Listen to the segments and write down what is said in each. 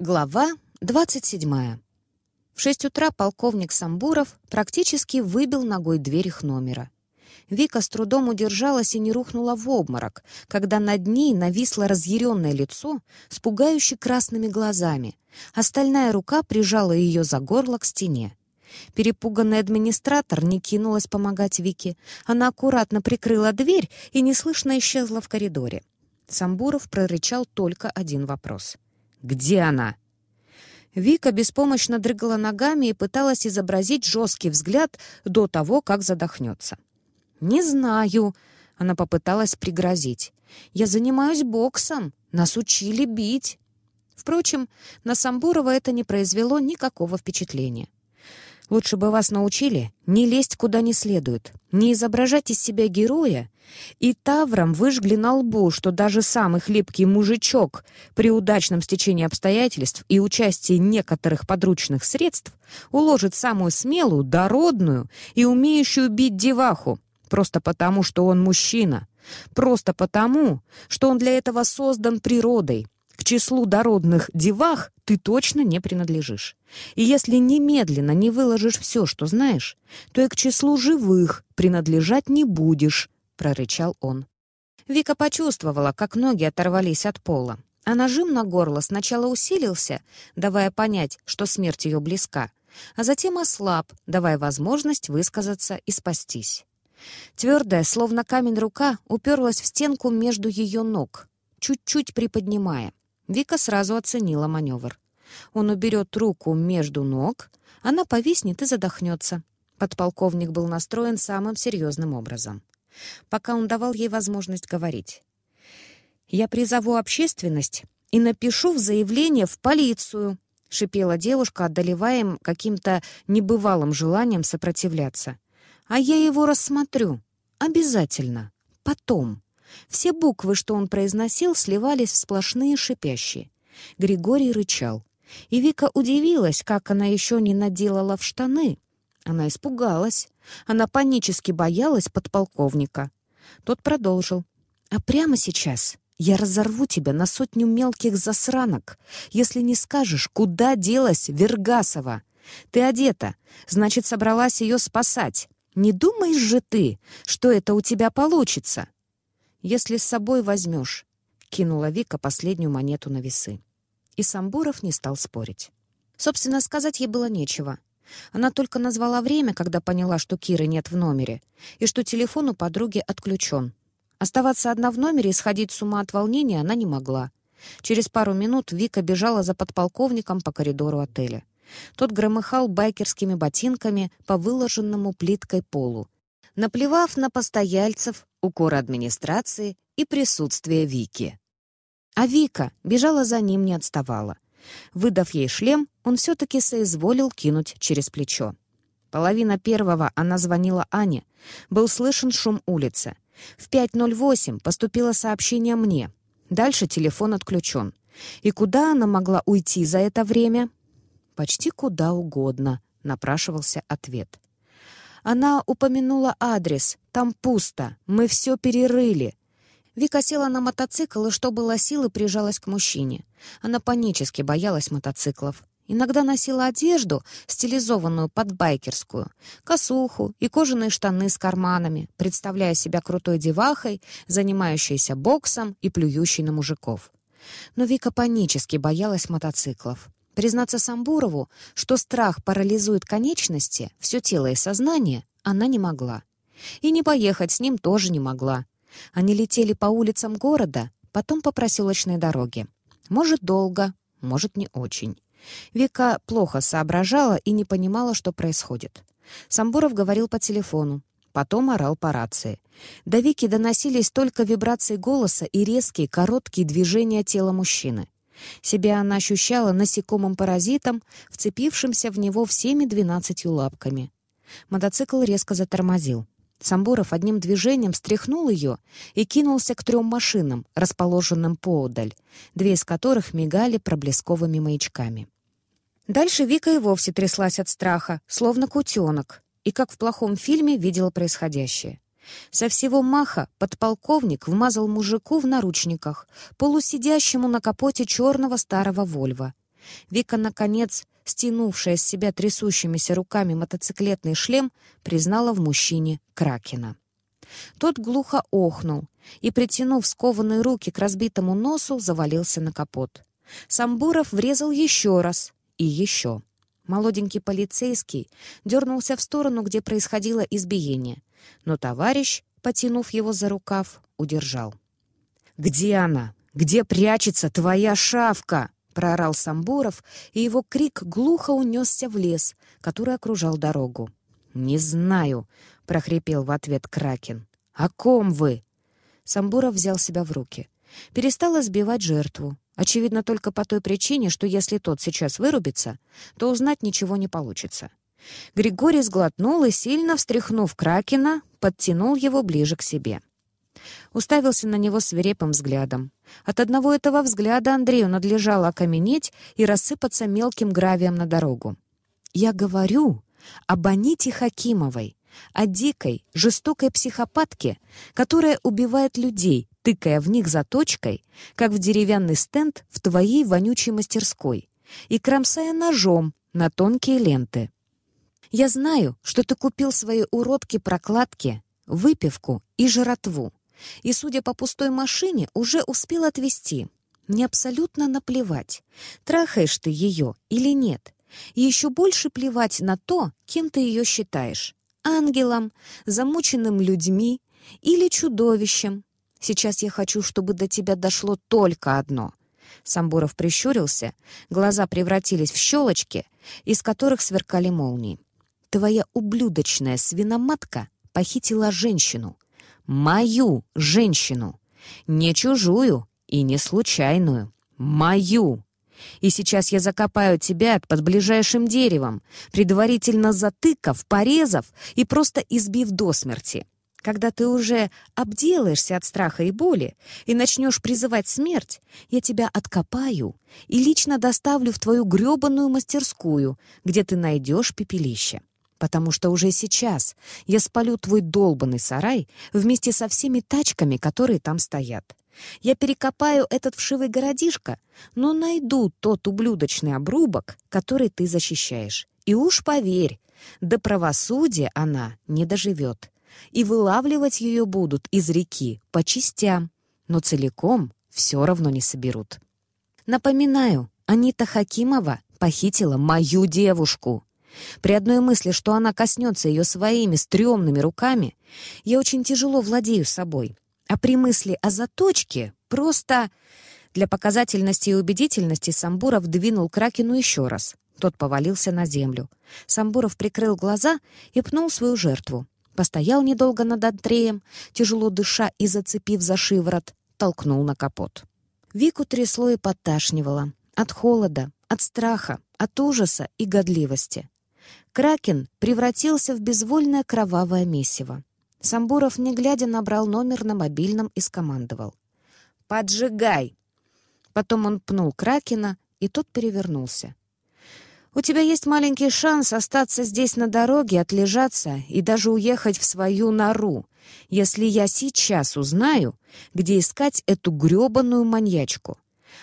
Глава 27. В шесть утра полковник Самбуров практически выбил ногой дверь их номера. Вика с трудом удержалась и не рухнула в обморок, когда над ней нависло разъяренное лицо с пугающе красными глазами. Остальная рука прижала ее за горло к стене. Перепуганный администратор не кинулась помогать Вике. Она аккуратно прикрыла дверь и неслышно исчезла в коридоре. Самбуров прорычал только один вопрос — «Где она?» Вика беспомощно дрыгала ногами и пыталась изобразить жесткий взгляд до того, как задохнется. «Не знаю», — она попыталась пригрозить. «Я занимаюсь боксом. Нас учили бить». Впрочем, на Самбурова это не произвело никакого впечатления. Лучше бы вас научили не лезть куда не следует, не изображать из себя героя, и тавром выжгли на лбу, что даже самый хлипкий мужичок при удачном стечении обстоятельств и участии некоторых подручных средств уложит самую смелую, дородную и умеющую бить деваху, просто потому, что он мужчина, просто потому, что он для этого создан природой, числу дородных девах ты точно не принадлежишь. И если немедленно не выложишь все, что знаешь, то и к числу живых принадлежать не будешь», — прорычал он. Вика почувствовала, как ноги оторвались от пола, а нажим на горло сначала усилился, давая понять, что смерть ее близка, а затем ослаб, давая возможность высказаться и спастись. Твердая, словно камень рука, уперлась в стенку между ее ног, чуть-чуть приподнимая. Вика сразу оценила маневр. Он уберет руку между ног, она повиснет и задохнется. Подполковник был настроен самым серьезным образом. Пока он давал ей возможность говорить. «Я призову общественность и напишу в заявление в полицию», — шипела девушка, одолеваем каким-то небывалым желанием сопротивляться. «А я его рассмотрю. Обязательно. Потом». Все буквы, что он произносил, сливались в сплошные шипящие. Григорий рычал. И Вика удивилась, как она еще не наделала в штаны. Она испугалась. Она панически боялась подполковника. Тот продолжил. «А прямо сейчас я разорву тебя на сотню мелких засранок, если не скажешь, куда делась Вергасова. Ты одета, значит, собралась ее спасать. Не думаешь же ты, что это у тебя получится?» Если с собой возьмешь», — кинула Вика последнюю монету на весы. И Самбуров не стал спорить. Собственно, сказать ей было нечего. Она только назвала время, когда поняла, что Киры нет в номере, и что телефон у подруги отключен. Оставаться одна в номере и сходить с ума от волнения она не могла. Через пару минут Вика бежала за подполковником по коридору отеля. Тот громыхал байкерскими ботинками по выложенному плиткой полу, наплевав на постояльцев, укор администрации и присутствие Вики. А Вика бежала за ним, не отставала. Выдав ей шлем, он все-таки соизволил кинуть через плечо. Половина первого она звонила Ане. Был слышен шум улицы. В 5.08 поступило сообщение мне. Дальше телефон отключен. И куда она могла уйти за это время? Почти куда угодно, напрашивался ответ. Она упомянула адрес. Там пусто. Мы все перерыли. Вика села на мотоцикл и, что было силы, прижалась к мужчине. Она панически боялась мотоциклов. Иногда носила одежду, стилизованную под байкерскую, косуху и кожаные штаны с карманами, представляя себя крутой девахой, занимающейся боксом и плюющей на мужиков. Но Вика панически боялась мотоциклов. Признаться Самбурову, что страх парализует конечности, все тело и сознание, она не могла. И не поехать с ним тоже не могла. Они летели по улицам города, потом по проселочной дороге. Может, долго, может, не очень. Вика плохо соображала и не понимала, что происходит. Самбуров говорил по телефону, потом орал по рации. До Вики доносились только вибрации голоса и резкие, короткие движения тела мужчины. Себя она ощущала насекомым-паразитом, вцепившимся в него всеми двенадцатью лапками. Мотоцикл резко затормозил. Самбуров одним движением стряхнул ее и кинулся к трем машинам, расположенным поодаль, две из которых мигали проблесковыми маячками. Дальше Вика и вовсе тряслась от страха, словно кутенок, и, как в плохом фильме, видела происходящее. Со всего маха подполковник вмазал мужику в наручниках, полусидящему на капоте черного старого «Вольва». Вика, наконец, стянувшая с себя трясущимися руками мотоциклетный шлем, признала в мужчине Кракена. Тот глухо охнул и, притянув скованные руки к разбитому носу, завалился на капот. Самбуров врезал еще раз и еще. Молоденький полицейский дернулся в сторону, где происходило избиение, но товарищ, потянув его за рукав, удержал. «Где она? Где прячется твоя шавка?» — проорал Самбуров, и его крик глухо унесся в лес, который окружал дорогу. «Не знаю», — прохрипел в ответ Кракен. «О ком вы?» Самбуров взял себя в руки. Перестал избивать жертву. Очевидно, только по той причине, что если тот сейчас вырубится, то узнать ничего не получится. Григорий сглотнул и, сильно встряхнув Кракена, подтянул его ближе к себе. Уставился на него свирепым взглядом. От одного этого взгляда Андрею надлежало окаменеть и рассыпаться мелким гравием на дорогу. «Я говорю об Аните Хакимовой, о дикой, жестокой психопатке, которая убивает людей, тыкая в них заточкой, как в деревянный стенд в твоей вонючей мастерской, и кромсая ножом на тонкие ленты. Я знаю, что ты купил свои уродки-прокладки, выпивку и жратву, и, судя по пустой машине, уже успел отвезти. Мне абсолютно наплевать, трахаешь ты ее или нет. И еще больше плевать на то, кем ты ее считаешь. Ангелом, замученным людьми или чудовищем, Сейчас я хочу, чтобы до тебя дошло только одно». Самбуров прищурился, глаза превратились в щелочки, из которых сверкали молнии. «Твоя ублюдочная свиноматка похитила женщину. Мою женщину. Не чужую и не случайную. Мою. И сейчас я закопаю тебя под ближайшим деревом, предварительно затыкав, порезав и просто избив до смерти. Когда ты уже обделаешься от страха и боли и начнешь призывать смерть, я тебя откопаю и лично доставлю в твою грёбаную мастерскую, где ты найдешь пепелище. Потому что уже сейчас я спалю твой долбанный сарай вместе со всеми тачками, которые там стоят. Я перекопаю этот вшивый городишко, но найду тот ублюдочный обрубок, который ты защищаешь. И уж поверь, до правосудия она не доживет и вылавливать ее будут из реки по частям, но целиком все равно не соберут. Напоминаю, Анита Хакимова похитила мою девушку. При одной мысли, что она коснется ее своими стрёмными руками, я очень тяжело владею собой. А при мысли о заточке просто... Для показательности и убедительности Самбуров двинул Кракену еще раз. Тот повалился на землю. Самбуров прикрыл глаза и пнул свою жертву. Постоял недолго над Андреем, тяжело дыша и зацепив за шиворот, толкнул на капот. Вику трясло и подташнивало. От холода, от страха, от ужаса и годливости. Кракен превратился в безвольное кровавое месиво. Самбуров, не глядя, набрал номер на мобильном и скомандовал. «Поджигай!» Потом он пнул Кракена, и тот перевернулся. У тебя есть маленький шанс остаться здесь на дороге, отлежаться и даже уехать в свою нору, если я сейчас узнаю, где искать эту грёбаную маньячку.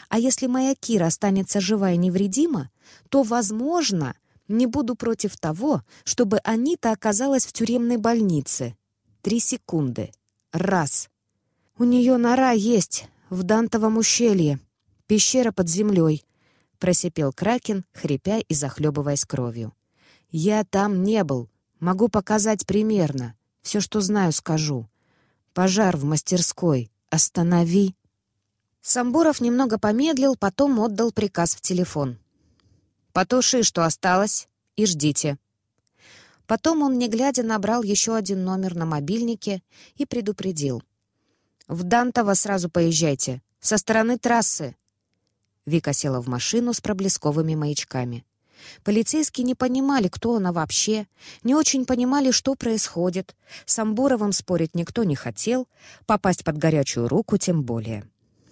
А если моя Кира останется жива и невредима, то, возможно, не буду против того, чтобы Анита оказалась в тюремной больнице. Три секунды. Раз. У нее нора есть в Дантовом ущелье. Пещера под землей. — просипел Кракен, хрипя и захлебываясь кровью. «Я там не был. Могу показать примерно. Все, что знаю, скажу. Пожар в мастерской. Останови!» Самбуров немного помедлил, потом отдал приказ в телефон. «Потуши, что осталось, и ждите». Потом он, не глядя, набрал еще один номер на мобильнике и предупредил. «В Дантово сразу поезжайте. Со стороны трассы. Вика села в машину с проблесковыми маячками. Полицейские не понимали, кто она вообще, не очень понимали, что происходит. С Амбуровым спорить никто не хотел, попасть под горячую руку тем более.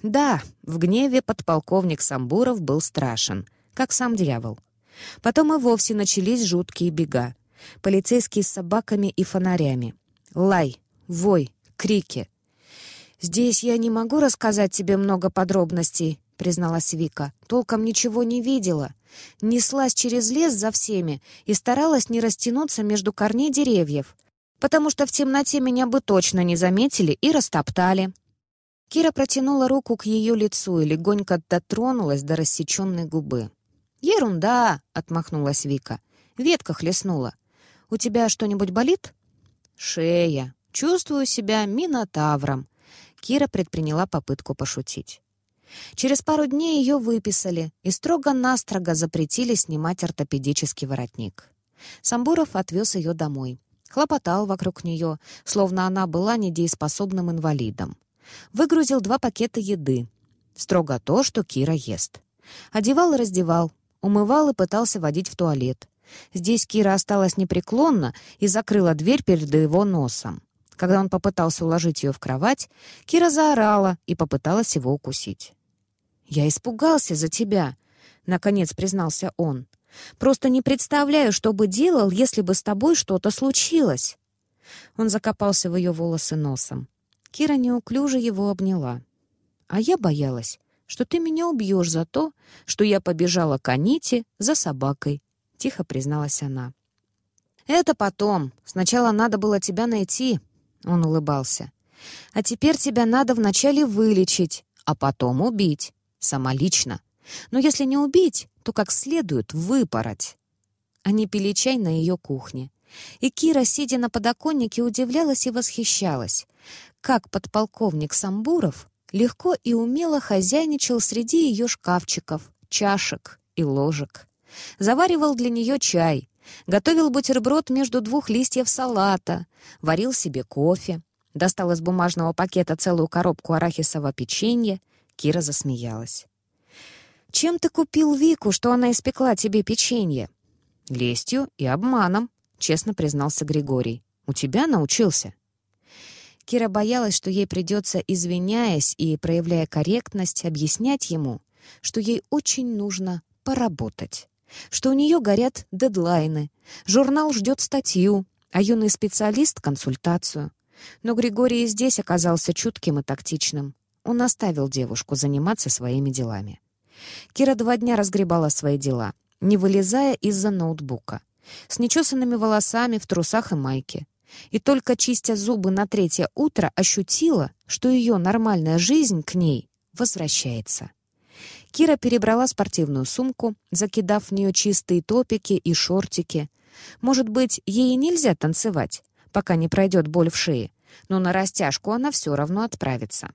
Да, в гневе подполковник Самбуров был страшен, как сам дьявол. Потом и вовсе начались жуткие бега. Полицейские с собаками и фонарями. Лай, вой, крики. «Здесь я не могу рассказать тебе много подробностей», — призналась Вика. «Толком ничего не видела. Неслась через лес за всеми и старалась не растянуться между корней деревьев, потому что в темноте меня бы точно не заметили и растоптали». Кира протянула руку к ее лицу и легонько дотронулась до рассеченной губы. «Ерунда!» — отмахнулась Вика. «Ветка хлестнула. У тебя что-нибудь болит?» «Шея. Чувствую себя минотавром». Кира предприняла попытку пошутить. Через пару дней ее выписали и строго-настрого запретили снимать ортопедический воротник. Самбуров отвез ее домой. Хлопотал вокруг нее, словно она была недееспособным инвалидом. Выгрузил два пакета еды. Строго то, что Кира ест. Одевал и раздевал, умывал и пытался водить в туалет. Здесь Кира осталась непреклонна и закрыла дверь перед его носом. Когда он попытался уложить ее в кровать, Кира заорала и попыталась его укусить. «Я испугался за тебя», — наконец признался он. «Просто не представляю, что бы делал, если бы с тобой что-то случилось». Он закопался в ее волосы носом. Кира неуклюже его обняла. «А я боялась, что ты меня убьешь за то, что я побежала к Аните за собакой», — тихо призналась она. «Это потом. Сначала надо было тебя найти», — он улыбался. «А теперь тебя надо вначале вылечить, а потом убить. Сама лично. Но если не убить, то как следует выпороть. Они пили чай на ее кухне. И Кира, сидя на подоконнике, удивлялась и восхищалась, как подполковник Самбуров легко и умело хозяйничал среди ее шкафчиков, чашек и ложек. Заваривал для нее чай, готовил бутерброд между двух листьев салата, варил себе кофе, достал из бумажного пакета целую коробку арахисового печенья Кира засмеялась. «Чем ты купил Вику, что она испекла тебе печенье?» «Лестью и обманом», — честно признался Григорий. «У тебя научился». Кира боялась, что ей придется, извиняясь и проявляя корректность, объяснять ему, что ей очень нужно поработать, что у нее горят дедлайны, журнал ждет статью, а юный специалист — консультацию. Но Григорий здесь оказался чутким и тактичным. Он оставил девушку заниматься своими делами. Кира два дня разгребала свои дела, не вылезая из-за ноутбука, с нечесанными волосами, в трусах и майке. И только чистя зубы на третье утро ощутила, что ее нормальная жизнь к ней возвращается. Кира перебрала спортивную сумку, закидав в нее чистые топики и шортики. Может быть, ей нельзя танцевать, пока не пройдет боль в шее, но на растяжку она все равно отправится.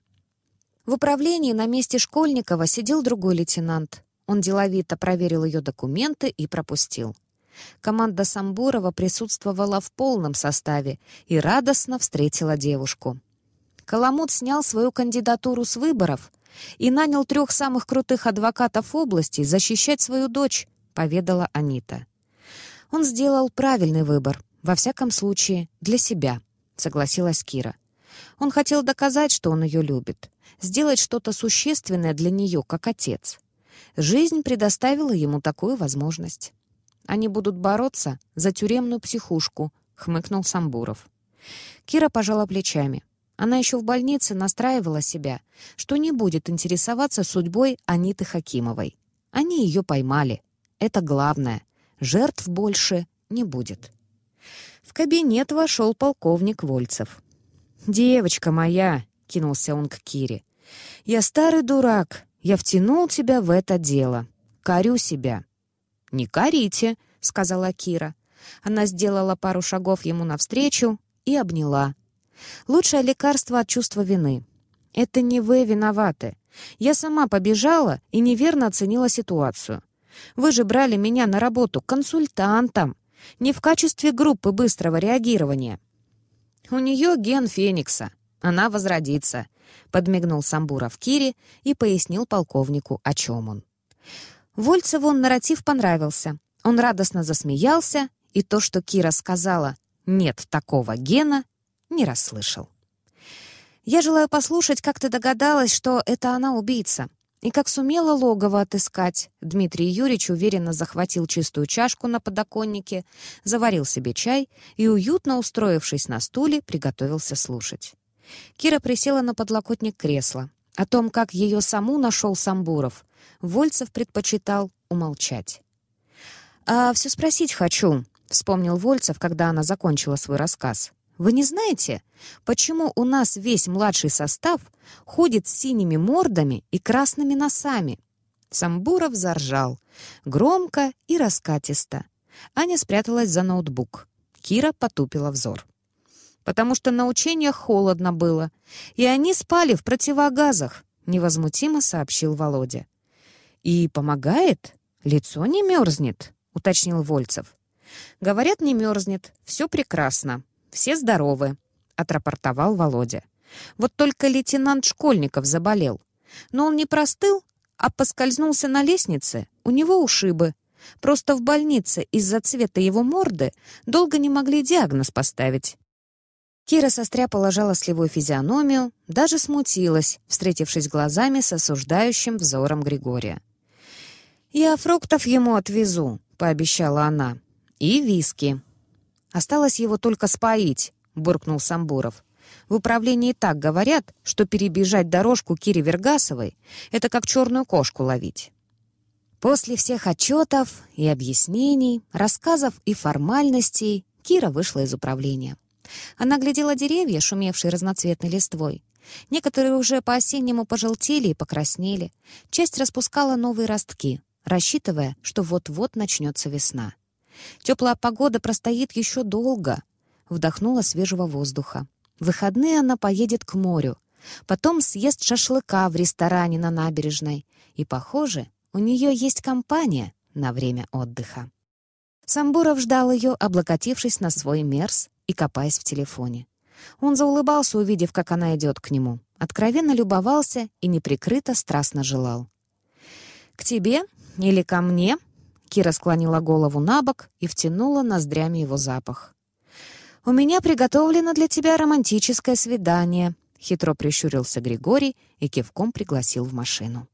В управлении на месте Школьникова сидел другой лейтенант. Он деловито проверил ее документы и пропустил. Команда Самбурова присутствовала в полном составе и радостно встретила девушку. Коломут снял свою кандидатуру с выборов и нанял трех самых крутых адвокатов области защищать свою дочь, поведала Анита. Он сделал правильный выбор, во всяком случае, для себя, согласилась Кира. Он хотел доказать, что он ее любит, сделать что-то существенное для нее, как отец. Жизнь предоставила ему такую возможность. Они будут бороться за тюремную психушку, хмыкнул Самбуров. Кира пожала плечами. Она еще в больнице настраивала себя, что не будет интересоваться судьбой Аниты Хакимовой. Они ее поймали. Это главное. Жертв больше не будет. В кабинет вошел полковник Вольцев. «Девочка моя!» — кинулся он к Кире. «Я старый дурак. Я втянул тебя в это дело. Корю себя». «Не корите», — сказала Кира. Она сделала пару шагов ему навстречу и обняла. «Лучшее лекарство от чувства вины. Это не вы виноваты. Я сама побежала и неверно оценила ситуацию. Вы же брали меня на работу консультантом, не в качестве группы быстрого реагирования. «У нее ген Феникса. Она возродится», — подмигнул Самбуров Кире и пояснил полковнику, о чем он. Вольцеву нарратив понравился. Он радостно засмеялся, и то, что Кира сказала «нет такого гена», не расслышал. «Я желаю послушать, как ты догадалась, что это она убийца», и как сумела логово отыскать, Дмитрий Юрьевич уверенно захватил чистую чашку на подоконнике, заварил себе чай и, уютно устроившись на стуле, приготовился слушать. Кира присела на подлокотник кресла, О том, как ее саму нашел Самбуров, Вольцев предпочитал умолчать. «А все спросить хочу», — вспомнил Вольцев, когда она закончила свой рассказ. «Вы не знаете, почему у нас весь младший состав ходит с синими мордами и красными носами?» Самбуров заржал. Громко и раскатисто. Аня спряталась за ноутбук. Кира потупила взор потому что на учениях холодно было, и они спали в противогазах», — невозмутимо сообщил Володя. «И помогает? Лицо не мерзнет», — уточнил Вольцев. «Говорят, не мерзнет. Все прекрасно. Все здоровы», — отрапортовал Володя. «Вот только лейтенант Школьников заболел. Но он не простыл, а поскользнулся на лестнице. У него ушибы. Просто в больнице из-за цвета его морды долго не могли диагноз поставить. Кира состряпала жалостливую физиономию, даже смутилась, встретившись глазами с осуждающим взором Григория. «Я фруктов ему отвезу», — пообещала она. «И виски». «Осталось его только споить», — буркнул Самбуров. «В управлении так говорят, что перебежать дорожку Кире Вергасовой — это как черную кошку ловить». После всех отчетов и объяснений, рассказов и формальностей Кира вышла из управления. Она глядела деревья, шумевшие разноцветной листвой. Некоторые уже по-осеннему пожелтели и покраснели. Часть распускала новые ростки, рассчитывая, что вот-вот начнется весна. Теплая погода простоит еще долго. Вдохнула свежего воздуха. В выходные она поедет к морю. Потом съест шашлыка в ресторане на набережной. И, похоже, у нее есть компания на время отдыха. Самбуров ждал ее, облокотившись на свой мерз и копаясь в телефоне. Он заулыбался, увидев, как она идет к нему. Откровенно любовался и неприкрыто страстно желал. «К тебе или ко мне?» Кира склонила голову на бок и втянула ноздрями его запах. «У меня приготовлено для тебя романтическое свидание», — хитро прищурился Григорий и кивком пригласил в машину.